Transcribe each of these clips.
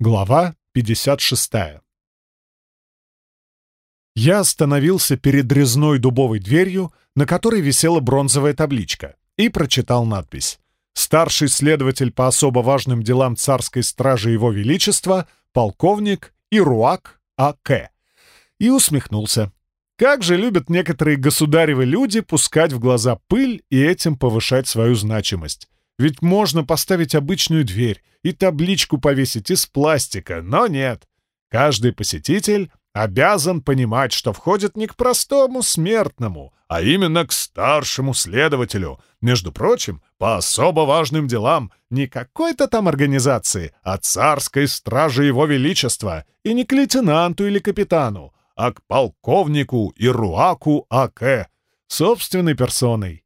Глава 56 Я остановился перед резной дубовой дверью, на которой висела бронзовая табличка, и прочитал надпись «Старший следователь по особо важным делам царской стражи Его Величества, полковник Ируак А.К.» и усмехнулся. Как же любят некоторые государевы люди пускать в глаза пыль и этим повышать свою значимость. Ведь можно поставить обычную дверь и табличку повесить из пластика, но нет. Каждый посетитель обязан понимать, что входит не к простому смертному, а именно к старшему следователю. Между прочим, по особо важным делам не какой-то там организации, а царской стражи его величества, и не к лейтенанту или капитану, а к полковнику Ируаку А.К. собственной персоной.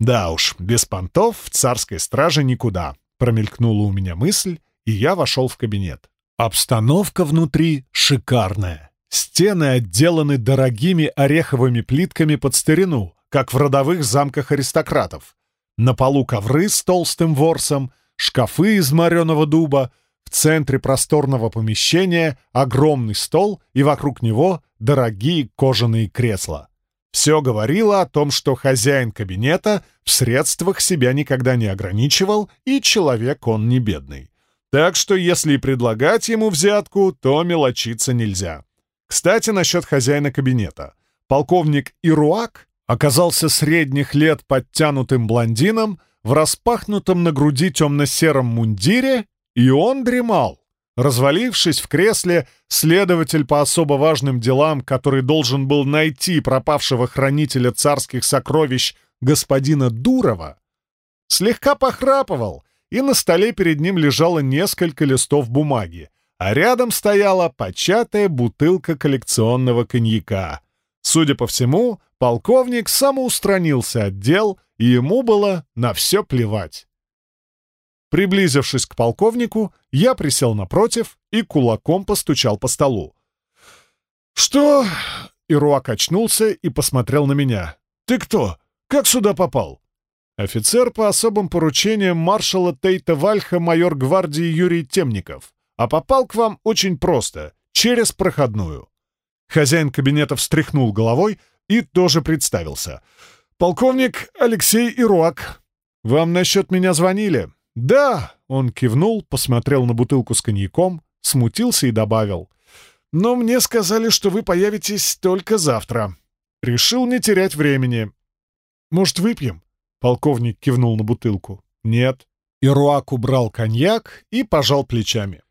Да уж, без понтов в царской страже никуда. Промелькнула у меня мысль, и я вошел в кабинет. Обстановка внутри шикарная. Стены отделаны дорогими ореховыми плитками под старину, как в родовых замках аристократов. На полу ковры с толстым ворсом, шкафы из мореного дуба — в центре просторного помещения огромный стол, и вокруг него дорогие кожаные кресла. Все говорило о том, что хозяин кабинета в средствах себя никогда не ограничивал, и человек он не бедный. Так что если предлагать ему взятку, то мелочиться нельзя. Кстати, насчет хозяина кабинета. Полковник Ируак оказался средних лет подтянутым блондином в распахнутом на груди темно-сером мундире и он дремал. Развалившись в кресле, следователь по особо важным делам, который должен был найти пропавшего хранителя царских сокровищ господина Дурова, слегка похрапывал, и на столе перед ним лежало несколько листов бумаги, а рядом стояла початая бутылка коллекционного коньяка. Судя по всему, полковник самоустранился от дел, и ему было на все плевать. Приблизившись к полковнику, я присел напротив и кулаком постучал по столу. «Что?» — Ируак очнулся и посмотрел на меня. «Ты кто? Как сюда попал?» «Офицер по особым поручениям маршала Тейта Вальха майор гвардии Юрий Темников. А попал к вам очень просто, через проходную». Хозяин кабинета встряхнул головой и тоже представился. «Полковник Алексей Ируак. Вам насчет меня звонили?» «Да!» — он кивнул, посмотрел на бутылку с коньяком, смутился и добавил. «Но мне сказали, что вы появитесь только завтра. Решил не терять времени. Может, выпьем?» Полковник кивнул на бутылку. «Нет». Ируак убрал коньяк и пожал плечами.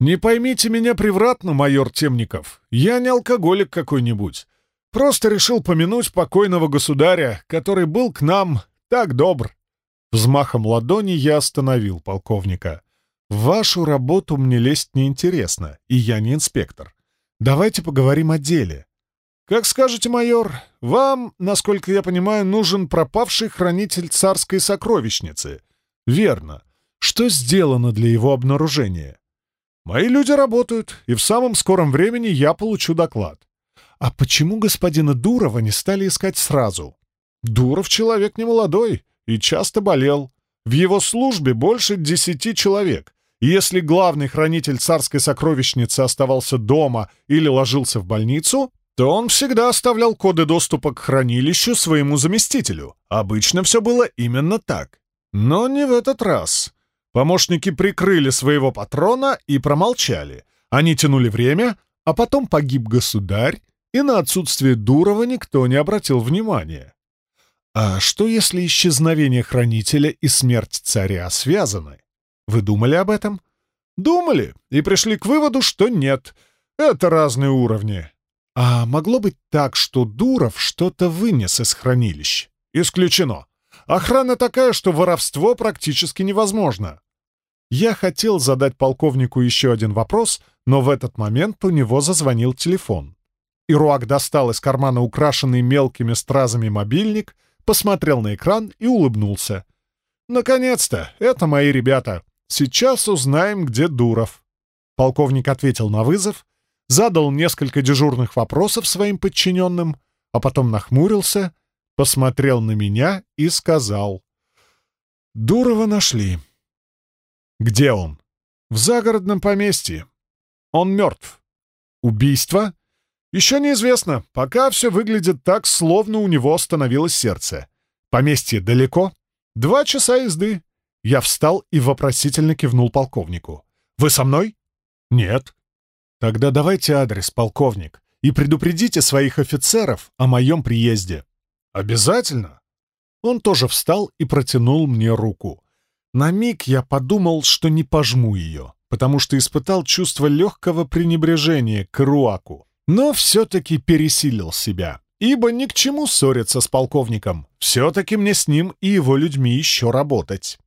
«Не поймите меня превратно, майор Темников. Я не алкоголик какой-нибудь. Просто решил помянуть покойного государя, который был к нам так добр. Взмахом ладони я остановил полковника. «В вашу работу мне лезть неинтересно, и я не инспектор. Давайте поговорим о деле». «Как скажете, майор, вам, насколько я понимаю, нужен пропавший хранитель царской сокровищницы». «Верно. Что сделано для его обнаружения?» «Мои люди работают, и в самом скором времени я получу доклад». «А почему господина Дурова не стали искать сразу?» «Дуров человек немолодой, и часто болел. В его службе больше десяти человек. И если главный хранитель царской сокровищницы оставался дома или ложился в больницу, то он всегда оставлял коды доступа к хранилищу своему заместителю. Обычно все было именно так. Но не в этот раз. Помощники прикрыли своего патрона и промолчали. Они тянули время, а потом погиб государь, и на отсутствие Дурова никто не обратил внимания. А что, если исчезновение хранителя и смерть царя связаны? Вы думали об этом? Думали и пришли к выводу, что нет. Это разные уровни. А могло быть так, что Дуров что-то вынес из хранилищ? Исключено. Охрана такая, что воровство практически невозможно. Я хотел задать полковнику еще один вопрос, но в этот момент у него зазвонил телефон. Ируак достал из кармана украшенный мелкими стразами мобильник посмотрел на экран и улыбнулся. «Наконец-то! Это мои ребята! Сейчас узнаем, где Дуров!» Полковник ответил на вызов, задал несколько дежурных вопросов своим подчиненным, а потом нахмурился, посмотрел на меня и сказал. «Дурова нашли». «Где он?» «В загородном поместье. Он мертв. Убийство? Еще неизвестно. Пока все выглядит так, словно у него остановилось сердце. Поместье далеко? Два часа езды. Я встал и вопросительно кивнул полковнику. «Вы со мной?» «Нет». «Тогда давайте адрес, полковник, и предупредите своих офицеров о моем приезде». «Обязательно». Он тоже встал и протянул мне руку. На миг я подумал, что не пожму ее, потому что испытал чувство легкого пренебрежения к Руаку, но все-таки пересилил себя, ибо ни к чему ссориться с полковником. Все-таки мне с ним и его людьми еще работать.